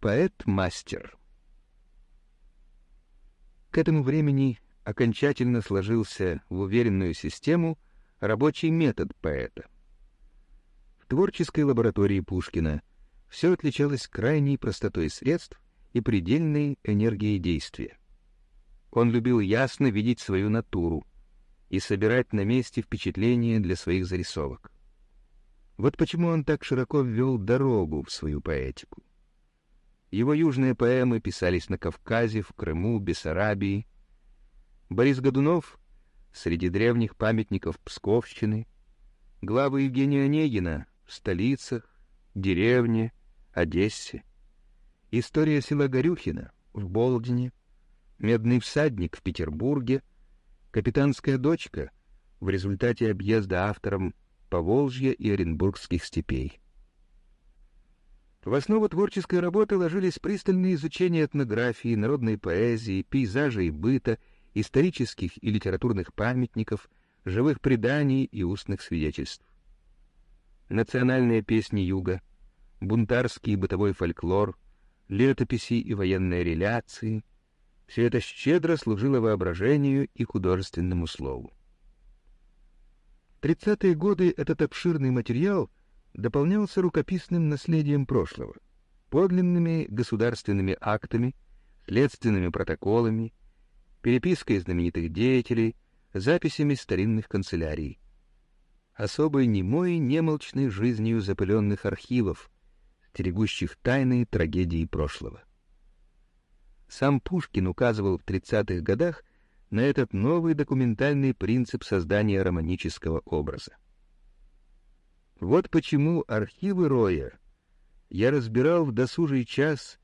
поэт-мастер. К этому времени окончательно сложился в уверенную систему рабочий метод поэта. В творческой лаборатории Пушкина все отличалось крайней простотой средств и предельной энергией действия. Он любил ясно видеть свою натуру и собирать на месте впечатления для своих зарисовок. Вот почему он так широко ввел дорогу в свою поэтику. Его южные поэмы писались на Кавказе, в Крыму, Бессарабии. Борис Годунов — среди древних памятников Псковщины, главы Евгения Онегина в столицах, деревне, Одессе, история села Горюхина в Болдине, медный всадник в Петербурге, капитанская дочка в результате объезда автором Поволжья и Оренбургских степей. В основу творческой работы ложились пристальные изучения этнографии, народной поэзии, пейзажа и быта, исторических и литературных памятников, живых преданий и устных свидетельств. Национальные песни Юга, бунтарский и бытовой фольклор, летописи и военные реляции — все это щедро служило воображению и художественному слову. Тридцатые годы этот обширный материал дополнялся рукописным наследием прошлого, подлинными государственными актами, следственными протоколами, перепиской знаменитых деятелей, записями старинных канцелярий, особой немой немолчной жизнью запыленных архивов, стерегущих тайные трагедии прошлого. Сам Пушкин указывал в 30-х годах на этот новый документальный принцип создания романического образа. Вот почему архивы Роя я разбирал в досужий час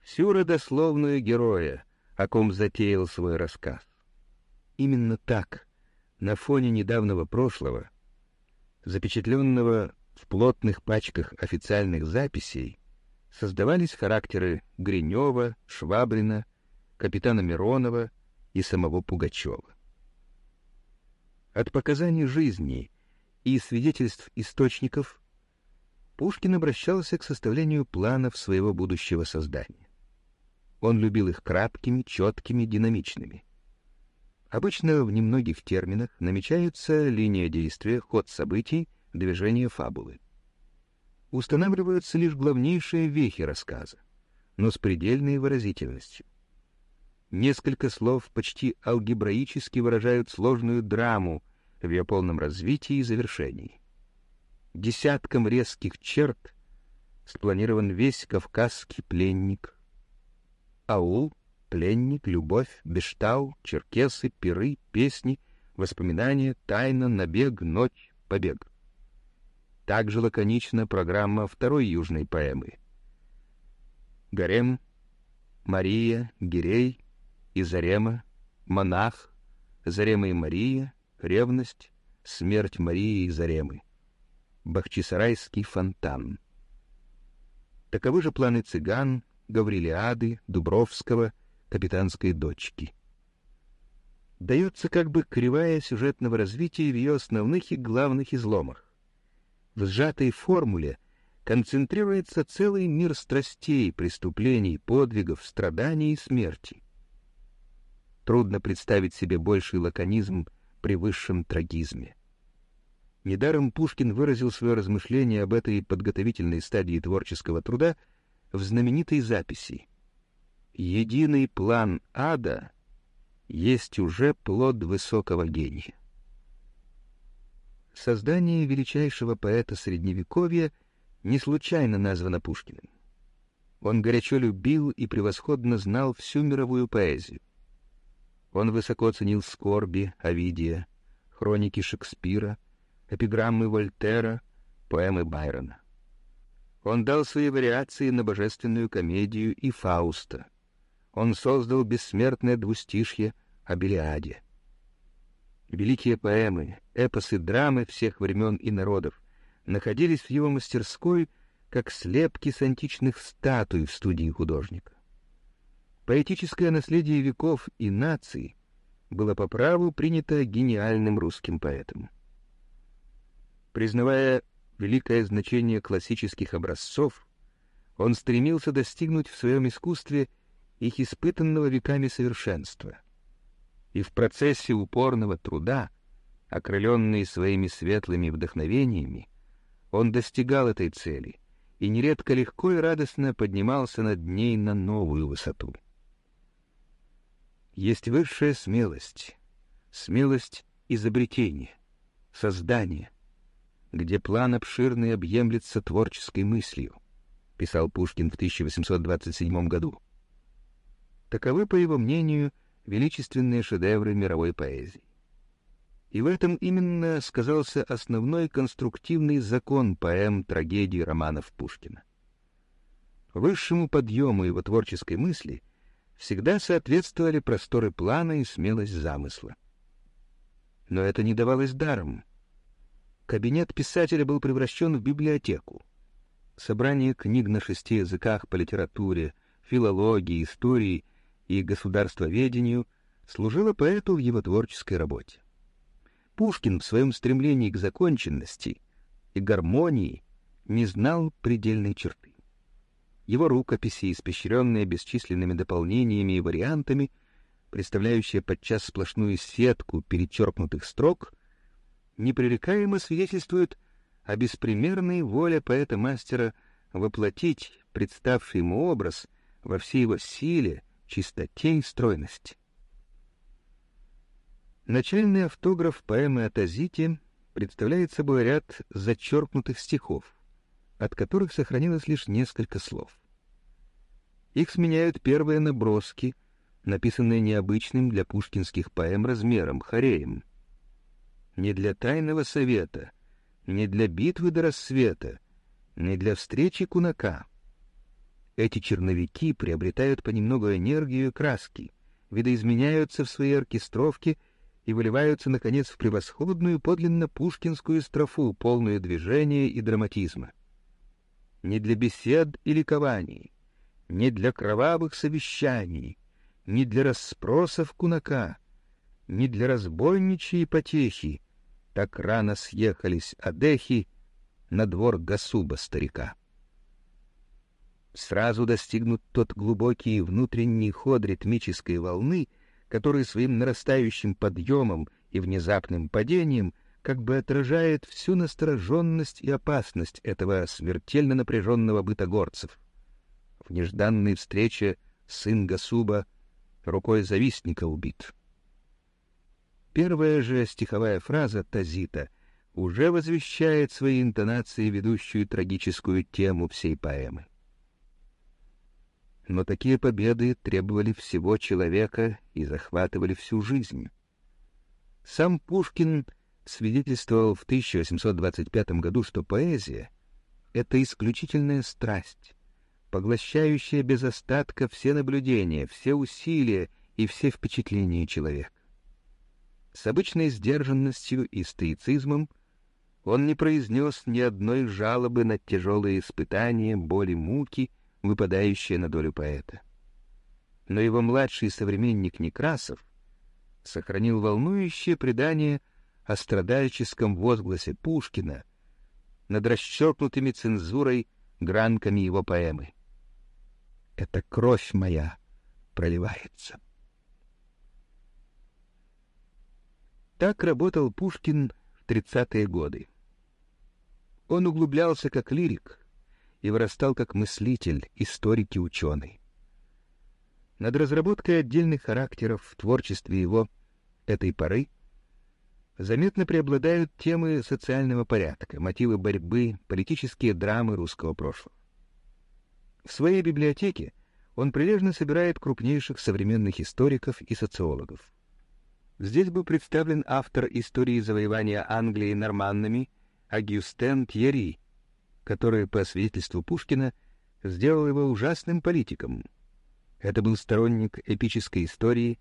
всю родословную героя, о ком затеял свой рассказ. Именно так, на фоне недавнего прошлого, запечатленного в плотных пачках официальных записей, создавались характеры Гринева, Швабрина, капитана Миронова и самого Пугачева. От показаний жизни и свидетельств источников Пушкин обращался к составлению планов своего будущего создания. Он любил их краткими, четкими, динамичными. Обычно в немногих терминах намечаются линия действия, ход событий, движение фабулы. Устанавливаются лишь главнейшие вехи рассказа, но с предельной выразительностью. Несколько слов почти алгебраически выражают сложную драму в ее полном развитии и завершении. Десятком резких черт спланирован весь кавказский пленник. Аул, пленник, любовь, бештау, черкесы, пиры, песни, воспоминания, тайна, набег, ночь, побег. Также лаконична программа второй южной поэмы. Гарем, Мария, Гирей, и Зарема, монах, Зарема и Мария, ревность, смерть Марии и Заремы, Бахчисарайский фонтан. Таковы же планы цыган, Гаврилиады, Дубровского, капитанской дочки. Дается как бы кривая сюжетного развития в ее основных и главных изломах. В сжатой формуле концентрируется целый мир страстей, преступлений, подвигов, страданий и смерти. Трудно представить себе больший лаконизм при высшем трагизме. Недаром Пушкин выразил свое размышление об этой подготовительной стадии творческого труда в знаменитой записи «Единый план ада есть уже плод высокого гения». Создание величайшего поэта Средневековья не случайно названо Пушкиным. Он горячо любил и превосходно знал всю мировую поэзию. Он высоко ценил скорби Овидия, хроники Шекспира, эпиграммы Вольтера, поэмы Байрона. Он дал свои вариации на божественную комедию и Фауста. Он создал бессмертное двустишье о Белиаде. Великие поэмы, эпосы, драмы всех времен и народов находились в его мастерской как слепки с античных статуй в студии художника. Поэтическое наследие веков и наций было по праву принято гениальным русским поэтом. Признавая великое значение классических образцов, Он стремился достигнуть в своем искусстве их испытанного веками совершенства. И в процессе упорного труда, окрыленный своими светлыми вдохновениями, он достигал этой цели и нередко легко и радостно поднимался над ней на новую высоту. Есть высшая смелость, смелость изобретения, создания, где план обширный объемлется творческой мыслью, писал Пушкин в 1827 году. Таковы, по его мнению, величественные шедевры мировой поэзии. И в этом именно сказался основной конструктивный закон поэм, трагедий, романов Пушкина. Высшему подъему его творческой мысли всегда соответствовали просторы плана и смелость замысла. Но это не давалось даром. Кабинет писателя был превращен в библиотеку. Собрание книг на шести языках по литературе, филологии, истории и государствоведению служило поэту в его творческой работе. Пушкин в своем стремлении к законченности и гармонии не знал предельной черты. Его рукописи, испещренные бесчисленными дополнениями и вариантами, представляющие подчас сплошную сетку перечеркнутых строк, непререкаемо свидетельствуют о беспримерной воле поэта-мастера воплотить представший ему образ во всей его силе, чистоте и стройности. Начальный автограф поэмы о представляет собой ряд зачеркнутых стихов, от которых сохранилось лишь несколько слов. Их сменяют первые наброски, написанные необычным для пушкинских поэм размером, хореем. Не для тайного совета, не для битвы до рассвета, не для встречи кунака. Эти черновики приобретают понемногу энергию и краски, видоизменяются в своей оркестровке и выливаются, наконец, в превосходную подлинно пушкинскую строфу, полную движения и драматизма. Не для бесед и ликований, не для кровавых совещаний, не для расспросов кунака, не для разбойничьей потехи, так рано съехались одехи на двор Гасуба старика. Сразу достигнут тот глубокий внутренний ход ритмической волны — который своим нарастающим подъемом и внезапным падением как бы отражает всю настороженность и опасность этого смертельно напряженного быта горцев. В нежданной встрече сын Гасуба рукой завистника убит. Первая же стиховая фраза Тазита уже возвещает своей интонацией ведущую трагическую тему всей поэмы. Но такие победы требовали всего человека и захватывали всю жизнь. Сам Пушкин свидетельствовал в 1825 году, что поэзия — это исключительная страсть, поглощающая без остатка все наблюдения, все усилия и все впечатления человека. С обычной сдержанностью и стоицизмом он не произнес ни одной жалобы на тяжелые испытания, боли, муки — выпадающее на долю поэта. Но его младший современник Некрасов сохранил волнующее предание о страдальческом возгласе Пушкина над расчеркнутыми цензурой гранками его поэмы. «Это кровь моя проливается». Так работал Пушкин в тридцатые годы. Он углублялся как лирик, и вырастал как мыслитель, историк и ученый. Над разработкой отдельных характеров в творчестве его этой поры заметно преобладают темы социального порядка, мотивы борьбы, политические драмы русского прошлого. В своей библиотеке он прилежно собирает крупнейших современных историков и социологов. Здесь был представлен автор истории завоевания Англии норманнами Агюстен Тьерри, который, по свидетельству Пушкина, сделал его ужасным политиком. Это был сторонник эпической истории,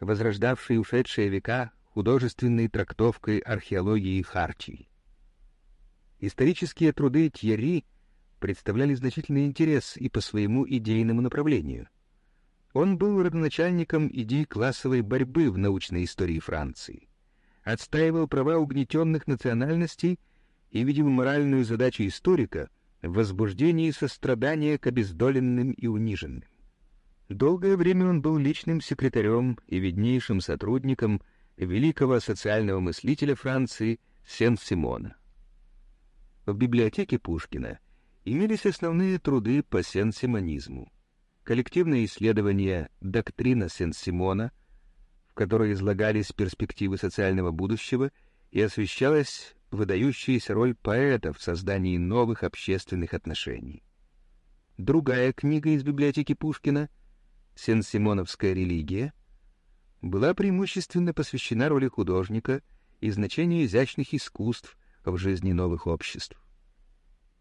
возрождавший ушедшие века художественной трактовкой археологии Харчий. Исторические труды Тьерри представляли значительный интерес и по своему идейному направлению. Он был родоначальником идей классовой борьбы в научной истории Франции, отстаивал права угнетенных национальностей и, видимо, моральную задачу историка в возбуждении сострадания к обездоленным и униженным. Долгое время он был личным секретарем и виднейшим сотрудником великого социального мыслителя Франции Сен-Симона. В библиотеке Пушкина имелись основные труды по сен-симонизму, коллективное исследование «Доктрина Сен-Симона», в которой излагались перспективы социального будущего и освещалась выдающаяся роль поэта в создании новых общественных отношений. Другая книга из библиотеки Пушкина «Сен-Симоновская религия» была преимущественно посвящена роли художника и значению изящных искусств в жизни новых обществ.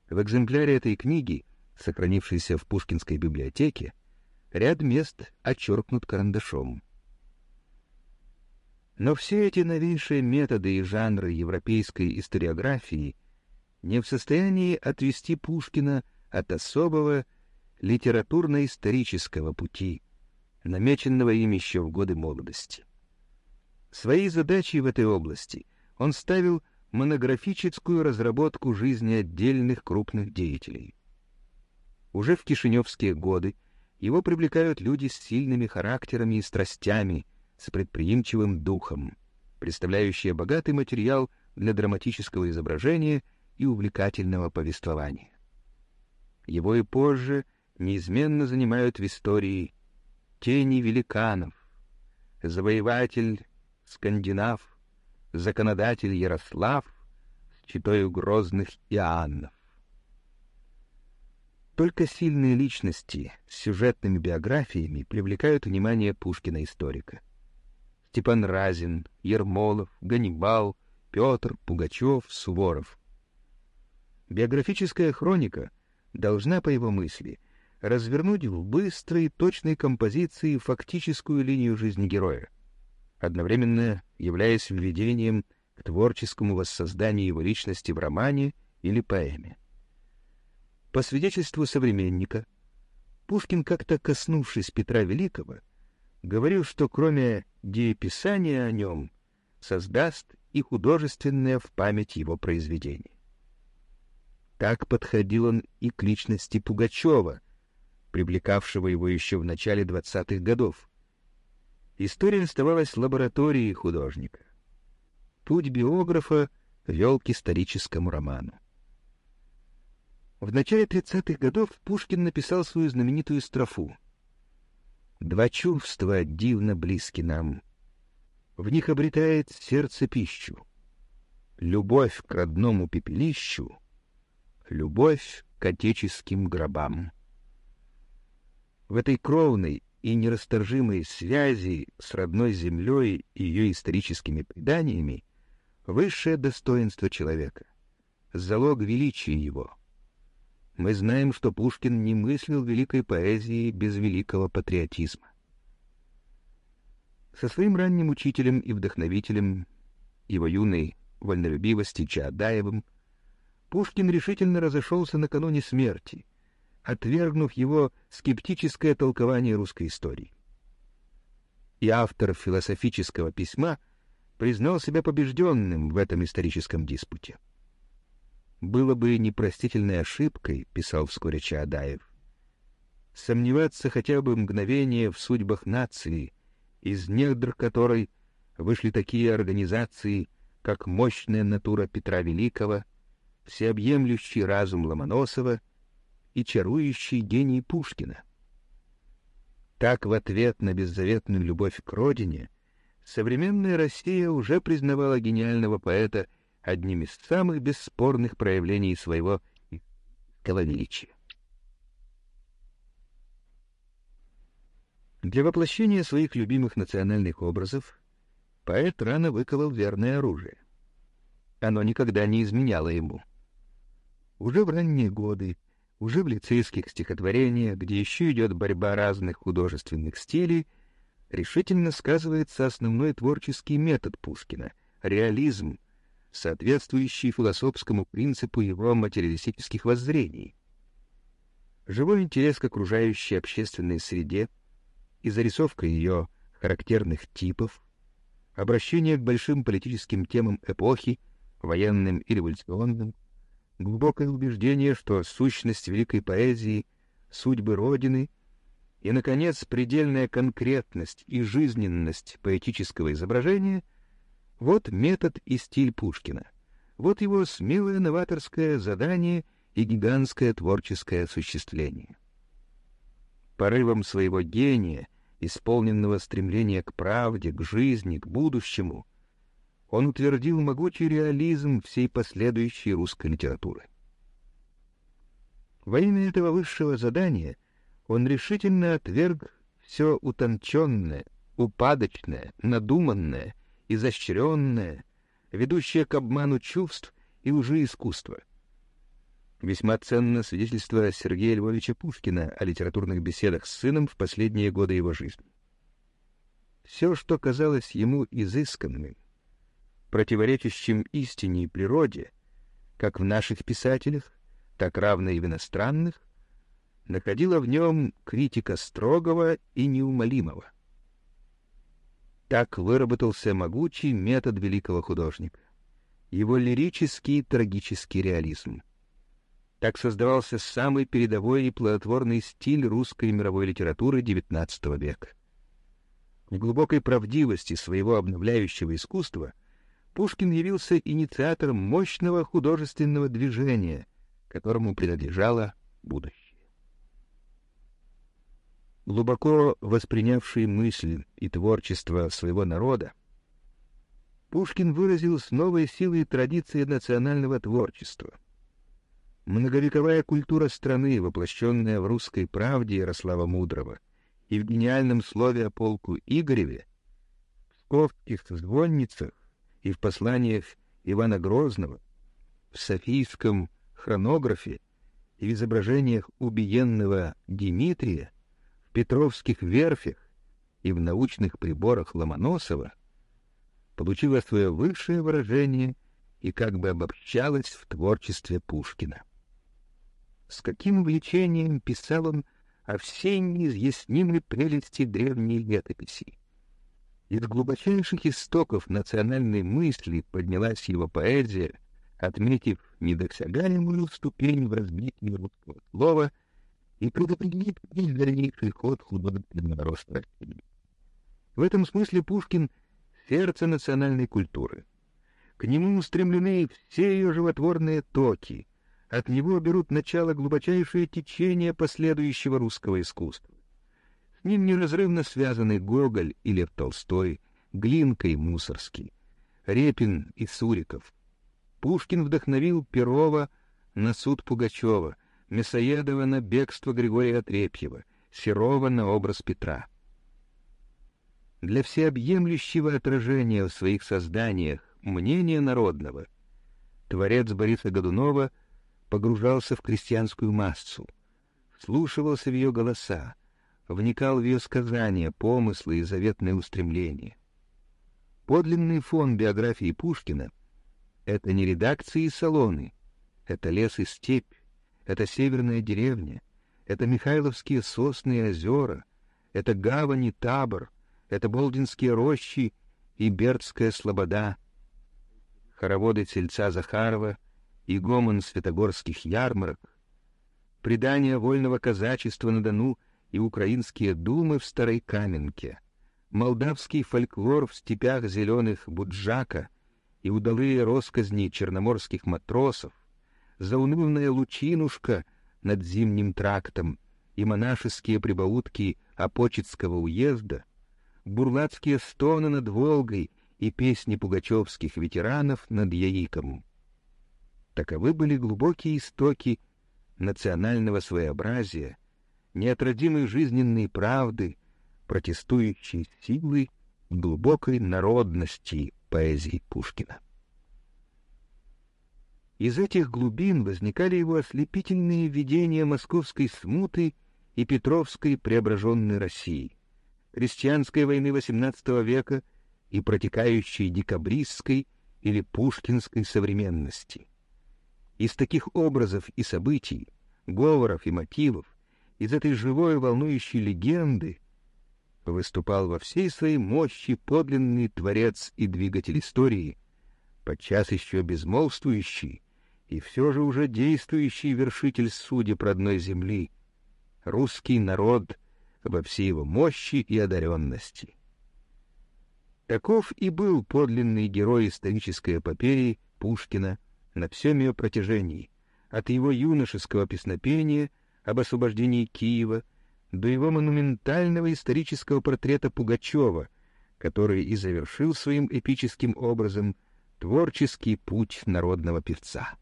В экземпляре этой книги, сохранившейся в Пушкинской библиотеке, ряд мест очеркнут карандашом. Но все эти новейшие методы и жанры европейской историографии не в состоянии отвести Пушкина от особого литературно-исторического пути, намеченного им еще в годы молодости. Своей задачей в этой области он ставил монографическую разработку жизни отдельных крупных деятелей. Уже в кишиневские годы его привлекают люди с сильными характерами и страстями, с предприимчивым духом, представляющие богатый материал для драматического изображения и увлекательного повествования. Его и позже неизменно занимают в истории тени великанов, завоеватель скандинав, законодатель Ярослав с читою грозных Иоаннов. Только сильные личности с сюжетными биографиями привлекают внимание Пушкина-историка. Степан Разин, Ермолов, Ганнибал, Петр, Пугачев, Суворов. Биографическая хроника должна, по его мысли, развернуть в быстрой, точной композиции фактическую линию жизни героя, одновременно являясь введением к творческому воссозданию его личности в романе или поэме. По свидетельству современника, Пушкин, как-то коснувшись Петра Великого, говорил, что кроме дееписания о нем создаст и художественное в память его произведение. Так подходил он и к личности Пугачева, привлекавшего его еще в начале двадцатых годов. История оставалась лабораторией художника. Путь биографа вел к историческому роману. В начале тридцатых годов Пушкин написал свою знаменитую строфу Два чувства дивно близки нам. В них обретает сердце пищу. Любовь к родному пепелищу, любовь к отеческим гробам. В этой кровной и нерасторжимой связи с родной землей и ее историческими преданиями высшее достоинство человека, залог величия его — мы знаем, что Пушкин не мыслил великой поэзии без великого патриотизма. Со своим ранним учителем и вдохновителем, его юной вольнолюбивости Чаадаевым, Пушкин решительно разошелся накануне смерти, отвергнув его скептическое толкование русской истории. И автор философического письма признал себя побежденным в этом историческом диспуте. Было бы непростительной ошибкой, писал вскоре Чаадаев, сомневаться хотя бы мгновение в судьбах нации, из недр которой вышли такие организации, как мощная натура Петра Великого, всеобъемлющий разум Ломоносова и чарующий гений Пушкина. Так в ответ на беззаветную любовь к родине современная Россия уже признавала гениального поэта одним из самых бесспорных проявлений своего величия. Для воплощения своих любимых национальных образов поэт рано выковал верное оружие. Оно никогда не изменяло ему. Уже в ранние годы, уже в лицейских стихотворениях, где еще идет борьба разных художественных стилей, решительно сказывается основной творческий метод Пушкина — реализм, соответствующий философскому принципу его материалистических воззрений. Живой интерес к окружающей общественной среде и зарисовка ее характерных типов, обращение к большим политическим темам эпохи, военным и революционным, глубокое убеждение, что сущность великой поэзии — судьбы Родины, и, наконец, предельная конкретность и жизненность поэтического изображения — вот метод и стиль Пушкина, вот его смелое новаторское задание и гигантское творческое осуществление. Порывом своего гения, исполненного стремления к правде, к жизни, к будущему — он утвердил могучий реализм всей последующей русской литературы. Во имя этого высшего задания он решительно отверг все утонченное, упадочное, надуманное, изощренное, ведущее к обману чувств и уже искусства. Весьма ценно свидетельство Сергея Львовича Пушкина о литературных беседах с сыном в последние годы его жизни. Все, что казалось ему изысканным, противоречащим истине и природе, как в наших писателях, так равно и в иностранных, находила в нем критика строгого и неумолимого. Так выработался могучий метод великого художника, его лирический трагический реализм. Так создавался самый передовой и плодотворный стиль русской мировой литературы XIX века. В глубокой правдивости своего обновляющего искусства — Пушкин явился инициатором мощного художественного движения, которому принадлежало будущее. Глубоко воспринявший мысль и творчество своего народа, Пушкин выразил с новой силой традиции национального творчества. Многовековая культура страны, воплощенная в русской правде Ярослава Мудрого и в гениальном слове о полку Игореве, в псковских звонницах, и в посланиях Ивана Грозного, в Софийском хронографе и в изображениях убиенного Дмитрия, в Петровских верфях и в научных приборах Ломоносова, получила свое высшее выражение и как бы обобщалась в творчестве Пушкина. С каким увлечением писал он о всей неизъяснимой прелести древней летописи, из глубочайших истоков национальной мысли поднялась его поэзия, отметив недосягаемую ступень в развитии русского слова и предопределив весь дальнейший ход художественного роста. В этом смысле Пушкин — сердце национальной культуры. К нему устремлены все ее животворные токи, от него берут начало глубочайшие течения последующего русского искусства ним неразрывно связаны Гоголь и Лев Толстой, Глинка и Мусорский, Репин и Суриков. Пушкин вдохновил Перова на суд Пугачева, Мясоедова на бегство Григория Отрепьева, Серова на образ Петра. Для всеобъемлющего отражения в своих созданиях мнения народного творец Бориса Годунова погружался в крестьянскую массу, вслушивался в ее голоса, вникал в ее сказания, помыслы и заветные устремления. Подлинный фон биографии Пушкина — это не редакции и салоны, это лес и степь, это северная деревня, это Михайловские сосны и озера, это гавани, табор, это Болдинские рощи и Бердская слобода, хороводы сельца Захарова и гомон святогорских ярмарок, предания вольного казачества на Дону и украинские думы в Старой Каменке, молдавский фольклор в степях зеленых Буджака и удалые росказни черноморских матросов, заунывная лучинушка над зимним трактом и монашеские прибаутки Апочетского уезда, бурлацкие стоны над Волгой и песни пугачевских ветеранов над Яиком. Таковы были глубокие истоки национального своеобразия, неотразимой жизненной правды, протестующей силы глубокой народности поэзии Пушкина. Из этих глубин возникали его ослепительные видения московской смуты и Петровской преображенной России, крестьянской войны XVIII века и протекающей декабристской или пушкинской современности. Из таких образов и событий, говоров и мотивов из этой живой волнующей легенды выступал во всей своей мощи подлинный творец и двигатель истории, подчас еще безмолвствующий и все же уже действующий вершитель судеб родной земли, русский народ во всей его мощи и одаренности. Таков и был подлинный герой исторической эпопеи Пушкина на всем ее протяжении, от его юношеского песнопения об освобождении Киева до его монументального исторического портрета Пугачева, который и завершил своим эпическим образом творческий путь народного певца.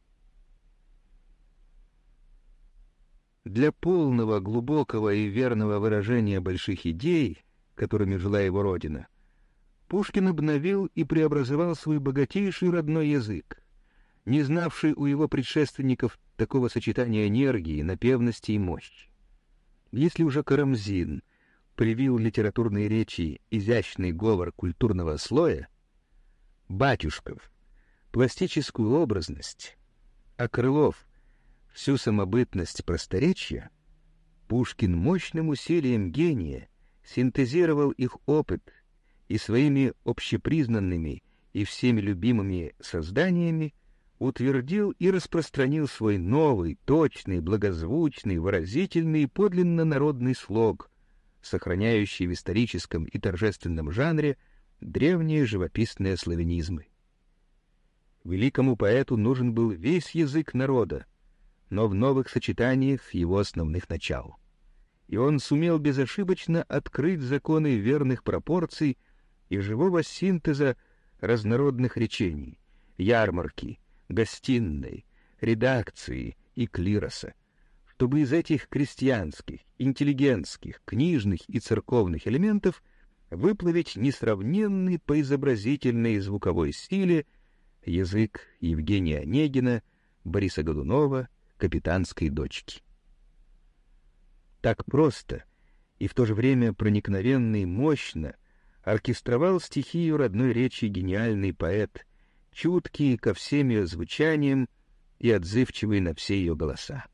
Для полного, глубокого и верного выражения больших идей, которыми жила его родина, Пушкин обновил и преобразовал свой богатейший родной язык, не знавший у его предшественников такого сочетания энергии, напевности и мощи. Если уже Карамзин привил литературной речи изящный говор культурного слоя, Батюшков — пластическую образность, а Крылов всю самобытность просторечия, Пушкин мощным усилием гения синтезировал их опыт и своими общепризнанными и всеми любимыми созданиями утвердил и распространил свой новый, точный, благозвучный, выразительный и подлинно народный слог, сохраняющий в историческом и торжественном жанре древние живописные славянизмы. Великому поэту нужен был весь язык народа, но в новых сочетаниях его основных начал. И он сумел безошибочно открыть законы верных пропорций и живого синтеза разнородных речений, ярмарки, гостиной, редакции и клироса, чтобы из этих крестьянских, интеллигентских, книжных и церковных элементов выплавить несравненный по изобразительной и звуковой силе язык Евгения Онегина, Бориса Годунова капитанской дочки. Так просто и в то же время проникновенно и мощно оркестровал стихию родной речи гениальный поэт, чуткий ко всем ее звучаниям и отзывчивый на все ее голоса.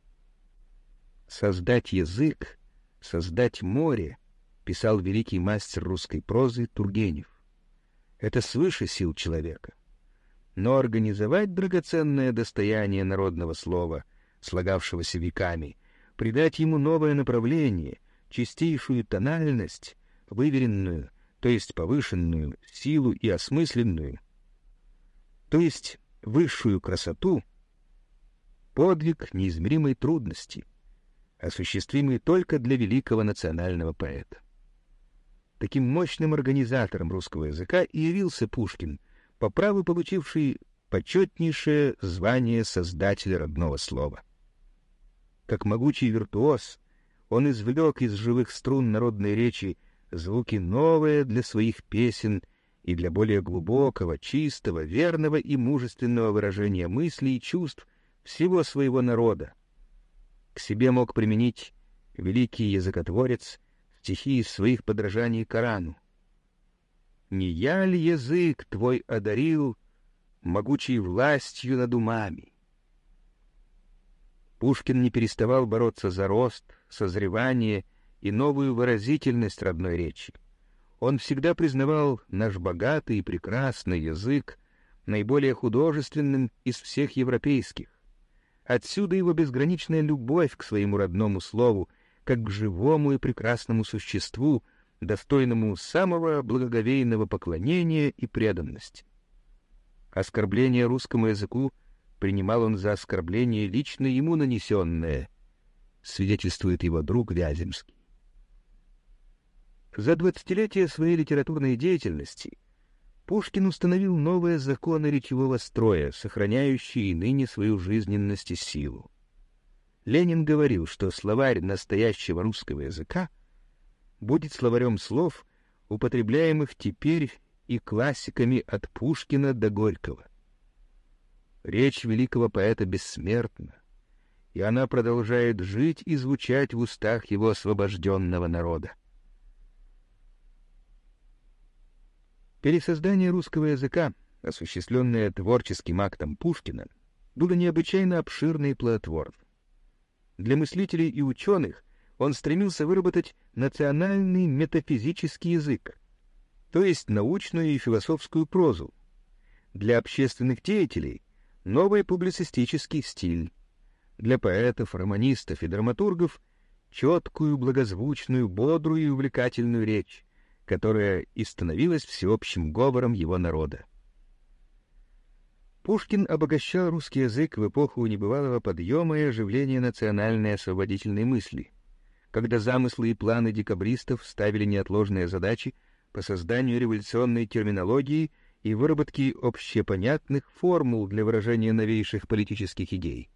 «Создать язык, создать море», — писал великий мастер русской прозы Тургенев. «Это свыше сил человека. Но организовать драгоценное достояние народного слова — слагавшегося веками, придать ему новое направление, чистейшую тональность, выверенную, то есть повышенную силу и осмысленную, то есть высшую красоту, подвиг неизмеримой трудности, осуществимый только для великого национального поэта. Таким мощным организатором русского языка и явился Пушкин, по праву получивший почетнейшее звание создателя родного слова. Как могучий виртуоз, он извлек из живых струн народной речи звуки новые для своих песен и для более глубокого, чистого, верного и мужественного выражения мыслей и чувств всего своего народа. К себе мог применить великий языкотворец стихи из своих подражаний Корану. «Не я ли язык твой одарил могучей властью над умами?» Пушкин не переставал бороться за рост, созревание и новую выразительность родной речи. Он всегда признавал наш богатый и прекрасный язык наиболее художественным из всех европейских. Отсюда его безграничная любовь к своему родному слову, как к живому и прекрасному существу, достойному самого благоговейного поклонения и преданности. Оскорбление русскому языку — принимал он за оскорбление лично ему нанесенное, свидетельствует его друг Вяземский. За двадцатилетие своей литературной деятельности Пушкин установил новые законы речевого строя, сохраняющие ныне свою жизненность и силу. Ленин говорил, что словарь настоящего русского языка будет словарем слов, употребляемых теперь и классиками от Пушкина до Горького. Речь великого поэта бессмертна, и она продолжает жить и звучать в устах его освобожденного народа. Пересоздание русского языка, осуществленное творческим актом Пушкина, было необычайно обширно и плодотворно. Для мыслителей и ученых он стремился выработать национальный метафизический язык, то есть научную и философскую прозу. Для общественных деятелей новый публицистический стиль. Для поэтов, романистов и драматургов четкую, благозвучную, бодрую и увлекательную речь, которая и становилась всеобщим говором его народа. Пушкин обогащал русский язык в эпоху небывалого подъема и оживления национальной освободительной мысли, когда замыслы и планы декабристов ставили неотложные задачи по созданию революционной терминологии и выработке общепонятных формул для выражения новейших политических идей.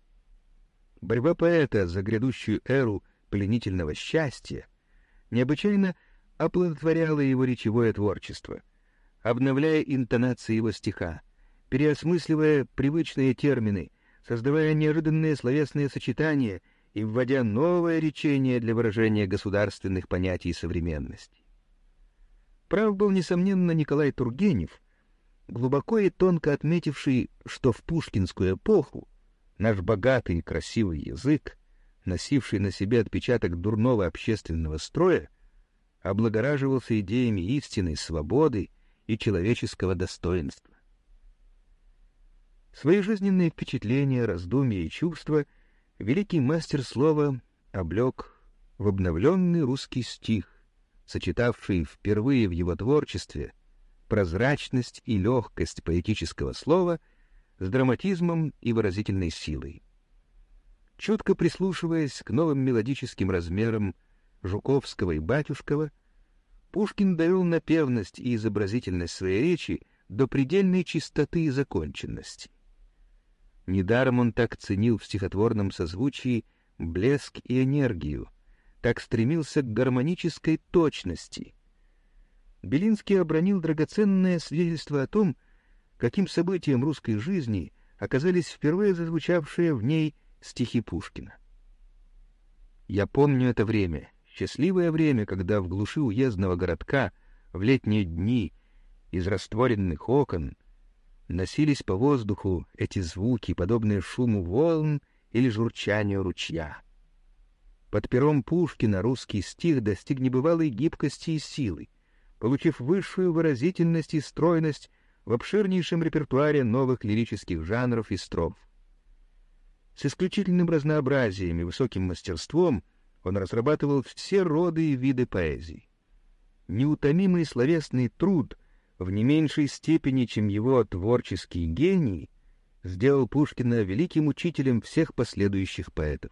Борьба поэта за грядущую эру пленительного счастья необычайно оплодотворяла его речевое творчество, обновляя интонации его стиха, переосмысливая привычные термины, создавая неожиданные словесные сочетания и вводя новое речение для выражения государственных понятий современности. Прав был, несомненно, Николай Тургенев, глубоко и тонко отметивший, что в пушкинскую эпоху наш богатый и красивый язык, носивший на себе отпечаток дурного общественного строя, облагораживался идеями истины, свободы и человеческого достоинства. Свои жизненные впечатления, раздумья и чувства великий мастер слова облег в обновленный русский стих, сочетавший впервые в его творчестве прозрачность и легкость поэтического слова с драматизмом и выразительной силой. Чутко прислушиваясь к новым мелодическим размерам Жуковского и Батюшкова, Пушкин довел напевность и изобразительность своей речи до предельной чистоты и законченности. Недаром он так ценил в стихотворном созвучии блеск и энергию, так стремился к гармонической точности. Белинский обронил драгоценное свидетельство о том, каким событием русской жизни оказались впервые зазвучавшие в ней стихи Пушкина. «Я помню это время, счастливое время, когда в глуши уездного городка в летние дни из растворенных окон носились по воздуху эти звуки, подобные шуму волн или журчанию ручья. Под пером Пушкина русский стих достиг небывалой гибкости и силы, получив высшую выразительность и стройность в обширнейшем репертуаре новых лирических жанров и строф. С исключительным разнообразием и высоким мастерством он разрабатывал все роды и виды поэзии. Неутомимый словесный труд в не меньшей степени, чем его творческий гений, сделал Пушкина великим учителем всех последующих поэтов.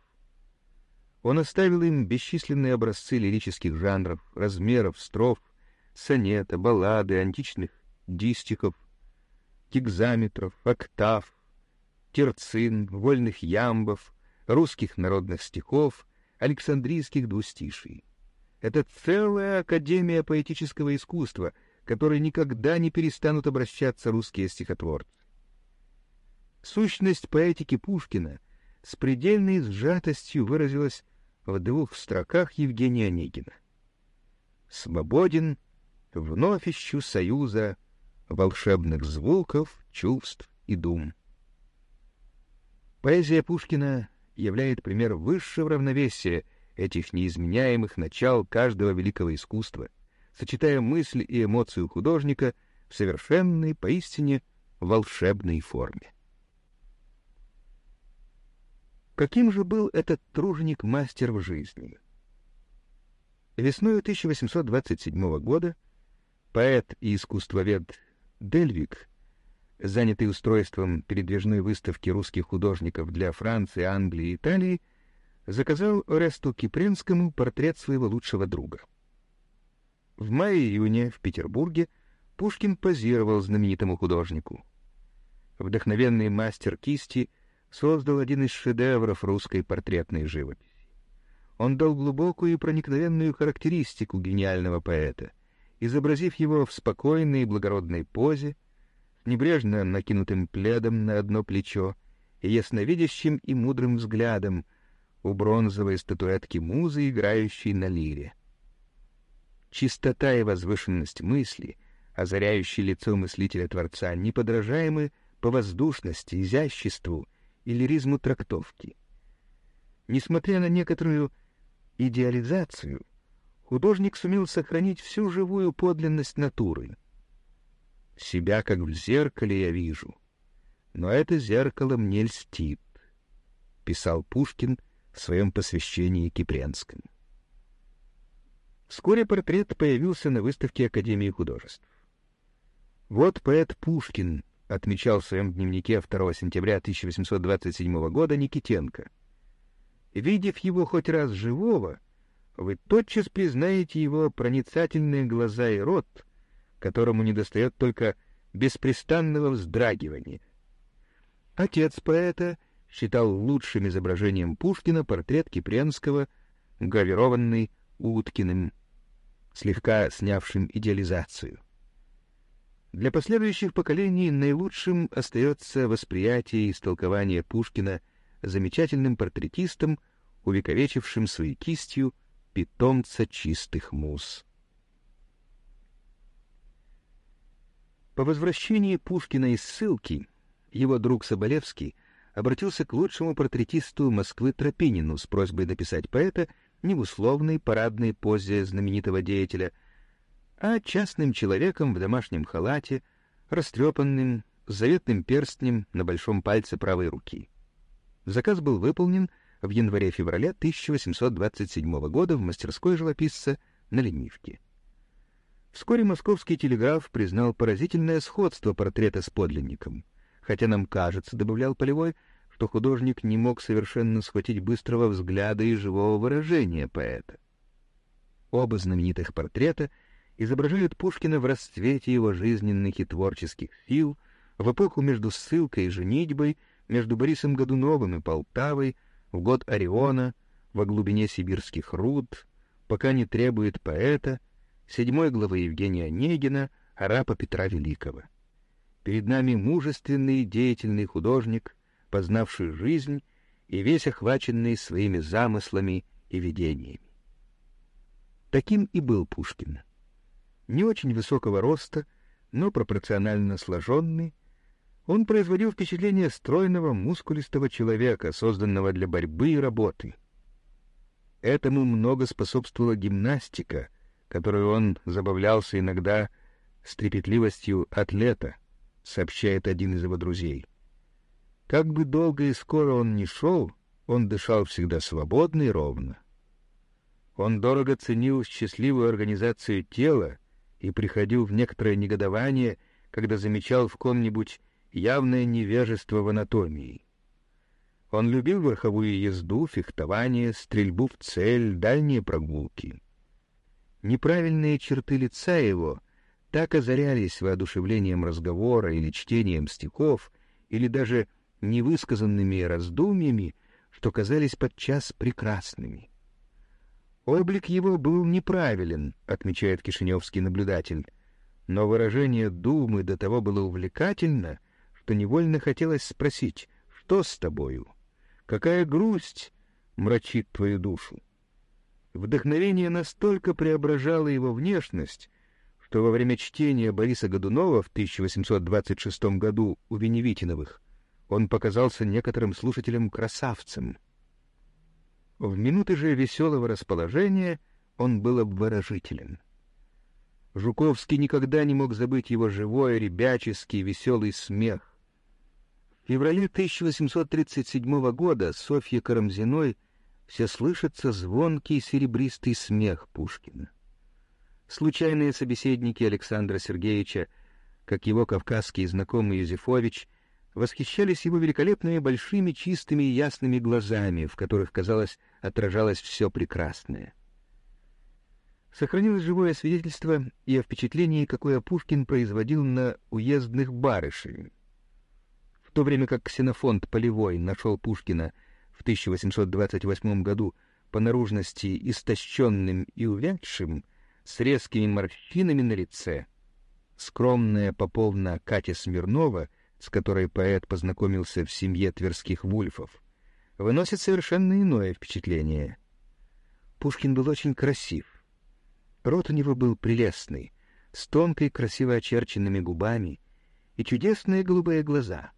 Он оставил им бесчисленные образцы лирических жанров, размеров, строф, сонета, баллады, античных дистиков, гигзаметров, октав, терцин, вольных ямбов, русских народных стихов, александрийских двустиший. Это целая академия поэтического искусства, которой никогда не перестанут обращаться русские стихотворцы. Сущность поэтики Пушкина с предельной сжатостью выразилась в двух строках Евгения Онегина. «Свободен, вновь ищу союза волшебных звуков, чувств и дум». Поэзия Пушкина являет пример высшего равновесия этих неизменяемых начал каждого великого искусства, сочетая мысль и эмоцию художника в совершенной, поистине волшебной форме. Каким же был этот труженик-мастер в жизни? Весной 1827 года поэт и искусствовед Дельвик, занятый устройством передвижной выставки русских художников для Франции, Англии и Италии, заказал Оресту Кипренскому портрет своего лучшего друга. В мае-июне в Петербурге Пушкин позировал знаменитому художнику. Вдохновенный мастер кисти — создал один из шедевров русской портретной живописи. Он дал глубокую и проникновенную характеристику гениального поэта, изобразив его в спокойной и благородной позе, небрежно накинутым пледом на одно плечо и ясновидящим и мудрым взглядом у бронзовой статуэтки музы, играющей на лире. Чистота и возвышенность мысли, озаряющие лицо мыслителя-творца, неподражаемы по воздушности, изяществу и лиризму трактовки. Несмотря на некоторую идеализацию, художник сумел сохранить всю живую подлинность натуры. Себя, как в зеркале, я вижу. но это зеркало мне льстит, — писал Пушкин в своем посвящении Кипренскому. Вскоре портрет появился на выставке Академии художеств. Вот поэт Пушкин отмечал в своем дневнике 2 сентября 1827 года Никитенко. Видев его хоть раз живого, вы тотчас признаете его проницательные глаза и рот, которому недостает только беспрестанного вздрагивания. Отец поэта считал лучшим изображением Пушкина портрет Кипренского, гравированный Уткиным слегка снявшим идеализацию. Для последующих поколений наилучшим остается восприятие и истолкование Пушкина замечательным портретистом, увековечившим своей кистью питомца чистых муз. По возвращении Пушкина из ссылки его друг Соболевский обратился к лучшему портретисту Москвы Тропинину с просьбой написать поэта не в условной парадной позе знаменитого деятеля, а частным человеком в домашнем халате, растрепанным, с заветным перстнем на большом пальце правой руки. Заказ был выполнен в январе-феврале 1827 года в мастерской живописца на Ленивке. Вскоре московский телеграф признал поразительное сходство портрета с подлинником, хотя нам кажется, добавлял Полевой, что художник не мог совершенно схватить быстрого взгляда и живого выражения поэта. Оба знаменитых портрета изображают Пушкина в расцвете его жизненных и творческих сил, в эпоху между ссылкой и женитьбой, между Борисом Годуновым и Полтавой, в год Ориона, во глубине сибирских руд, пока не требует поэта, седьмой главы Евгения Онегина, арапа Петра Великого. Перед нами мужественный деятельный художник — познавший жизнь и весь охваченный своими замыслами и видениями. Таким и был Пушкин. Не очень высокого роста, но пропорционально сложенный, он производил впечатление стройного, мускулистого человека, созданного для борьбы и работы. Этому много способствовала гимнастика, которую он забавлялся иногда с трепетливостью атлета, сообщает один из его друзей. Как бы долго и скоро он ни шел, он дышал всегда свободно и ровно. Он дорого ценил счастливую организацию тела и приходил в некоторое негодование, когда замечал в ком-нибудь явное невежество в анатомии. Он любил верховую езду, фехтование, стрельбу в цель, дальние прогулки. Неправильные черты лица его так озарялись воодушевлением разговора или чтением стихов, или даже невысказанными раздумьями, что казались подчас прекрасными. Облик его был неправилен, отмечает кишиневский наблюдатель, но выражение думы до того было увлекательно, что невольно хотелось спросить, что с тобою? Какая грусть мрачит твою душу? Вдохновение настолько преображало его внешность, что во время чтения Бориса Годунова в 1826 году у Веневитиновых он показался некоторым слушателям красавцем. В минуты же веселого расположения он был обворожителен. Жуковский никогда не мог забыть его живой, ребяческий, веселый смех. В феврале 1837 года Софье Карамзиной все слышится звонкий серебристый смех Пушкина. Случайные собеседники Александра Сергеевича, как его кавказский знакомый Юзефович — восхищались его великолепными большими чистыми и ясными глазами, в которых, казалось, отражалось все прекрасное. Сохранилось живое свидетельство и о впечатлении, какое Пушкин производил на уездных барышей. В то время как Ксенофонт Полевой нашел Пушкина в 1828 году по наружности истощенным и увядшим, с резкими морщинами на лице, скромная поповна Катя Смирнова — с которой поэт познакомился в семье тверских вульфов, выносит совершенно иное впечатление. Пушкин был очень красив. Рот у него был прелестный, с тонкой, красиво очерченными губами и чудесные голубые глаза.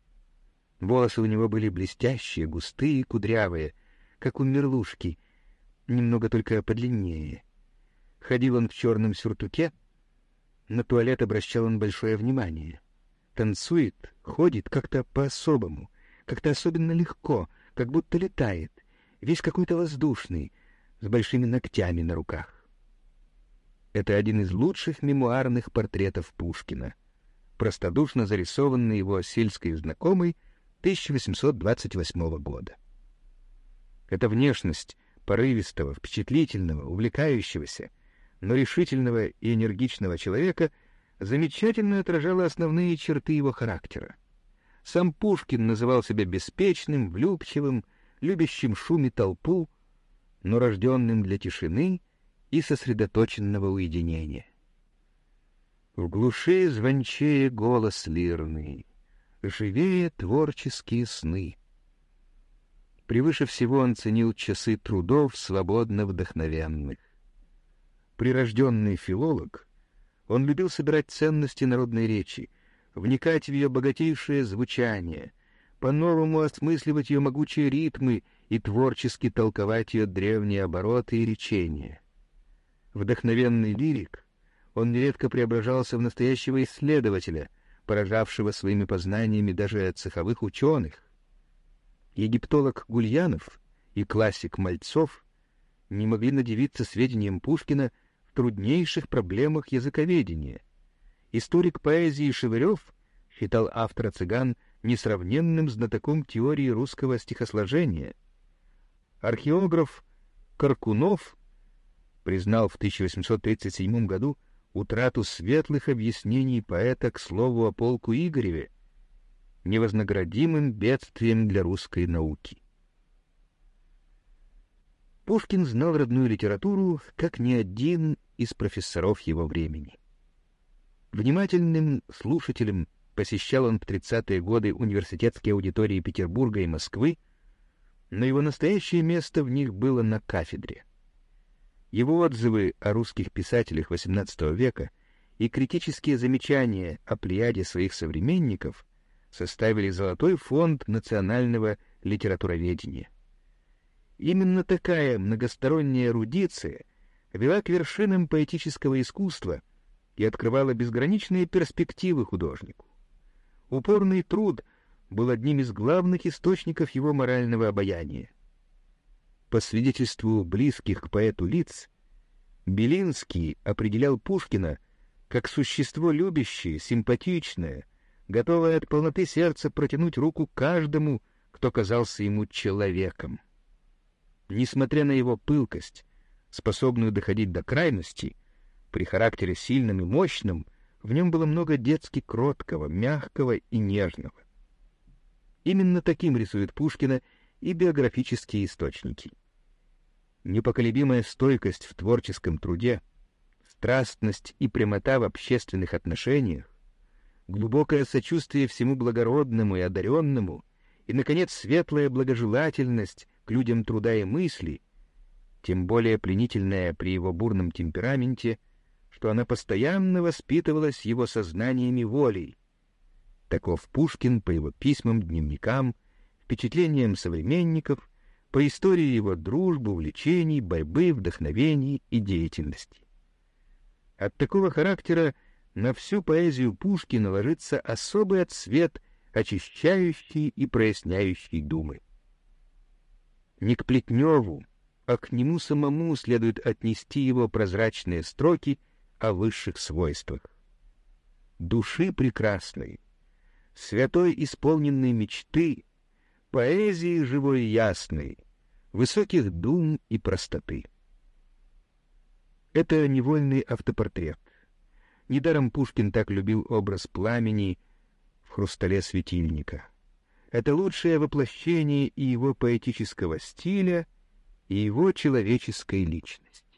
Волосы у него были блестящие, густые кудрявые, как у мерлушки, немного только подлиннее. Ходил он в черном сюртуке, на туалет обращал он большое внимание. Танцует, ходит как-то по-особому, как-то особенно легко, как будто летает, весь какой-то воздушный, с большими ногтями на руках. Это один из лучших мемуарных портретов Пушкина, простодушно зарисованный его сельской знакомой 1828 года. Эта внешность порывистого, впечатлительного, увлекающегося, но решительного и энергичного человека замечательно отражала основные черты его характера. Сам Пушкин называл себя беспечным, влюбчивым, любящим шум и толпу, но рожденным для тишины и сосредоточенного уединения. В глуши звончее голос лирный, живее творческие сны. Превыше всего он ценил часы трудов свободно вдохновенных. Прирожденный филолог, он любил собирать ценности народной речи, вникать в ее богатейшее звучание, по-новому осмысливать ее могучие ритмы и творчески толковать ее древние обороты и речения. Вдохновенный лирик, он нередко преображался в настоящего исследователя, поражавшего своими познаниями даже цеховых ученых. Египтолог Гульянов и классик Мальцов не могли надевиться сведениям Пушкина в труднейших проблемах языковедения. Историк поэзии Шевырев считал автора «Цыган» несравненным знатоком теории русского стихосложения. Археограф Каркунов признал в 1837 году утрату светлых объяснений поэта к слову о полку Игореве невознаградимым бедствием для русской науки. Пушкин знал родную литературу, как ни один из профессоров его времени. Внимательным слушателем посещал он в 30-е годы университетские аудитории Петербурга и Москвы, но его настоящее место в них было на кафедре. Его отзывы о русских писателях XVIII века и критические замечания о плеяде своих современников составили золотой фонд национального литературоведения. Именно такая многосторонняя эрудиция вела к вершинам поэтического искусства и открывала безграничные перспективы художнику. Упорный труд был одним из главных источников его морального обаяния. По свидетельству близких к поэту лиц, Белинский определял Пушкина как существо любящее, симпатичное, готовое от полноты сердца протянуть руку каждому, кто казался ему человеком. Несмотря на его пылкость, способную доходить до крайности, при характере сильном и мощном, в нем было много детски кроткого, мягкого и нежного. Именно таким рисует Пушкина и биографические источники. Непоколебимая стойкость в творческом труде, страстность и прямота в общественных отношениях, глубокое сочувствие всему благородному и одаренному, и, наконец, светлая благожелательность к людям труда и мысли, тем более пленительная при его бурном темпераменте, что она постоянно воспитывалась его сознанием и волей. Таков Пушкин по его письмам, дневникам, впечатлениям современников, по истории его дружбы, увлечений, борьбы, вдохновений и деятельности. От такого характера на всю поэзию Пушкина ложится особый отсвет, очищающий и проясняющий думы. Не к Плетневу, а к нему самому следует отнести его прозрачные строки о высших свойствах. Души прекрасной, святой исполненной мечты, поэзии живой и ясной, высоких дум и простоты. Это невольный автопортрет. Недаром Пушкин так любил образ пламени в хрустале светильника. Это лучшее воплощение и его поэтического стиля, и его человеческой личности.